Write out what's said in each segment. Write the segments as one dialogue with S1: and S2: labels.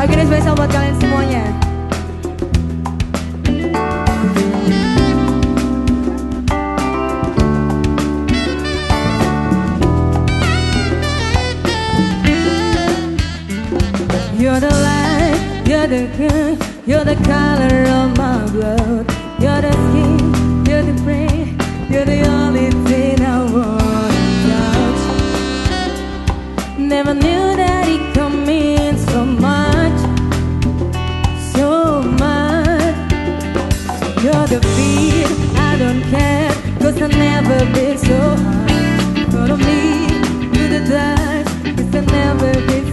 S1: Lagu ini spesial buat kalian semuanya. You're the light, you're the king, you're the color of my blood, you're the skin, you're the brain. You're the only thing I wanna Never knew that it could mean so much So much. You're the fear I don't care Cause I've never been so hard. Follow me to the dark Cause I've never been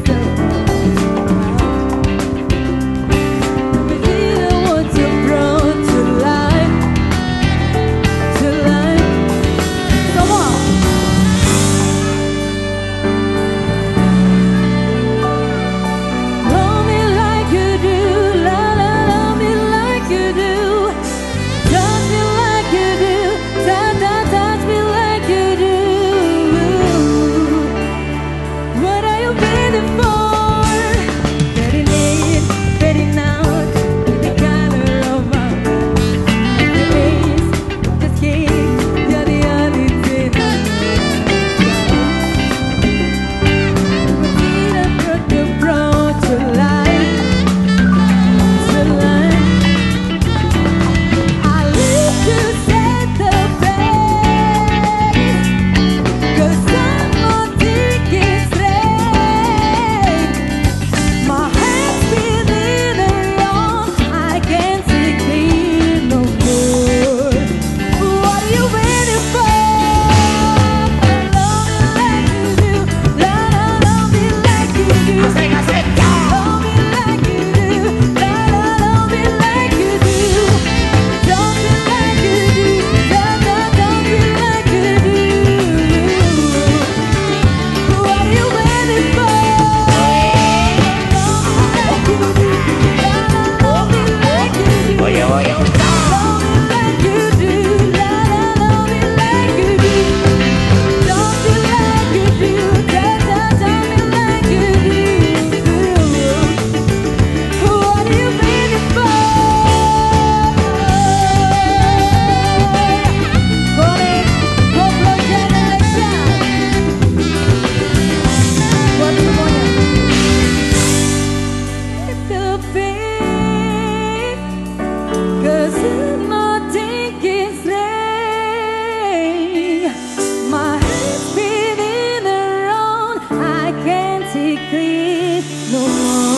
S1: breathe no more.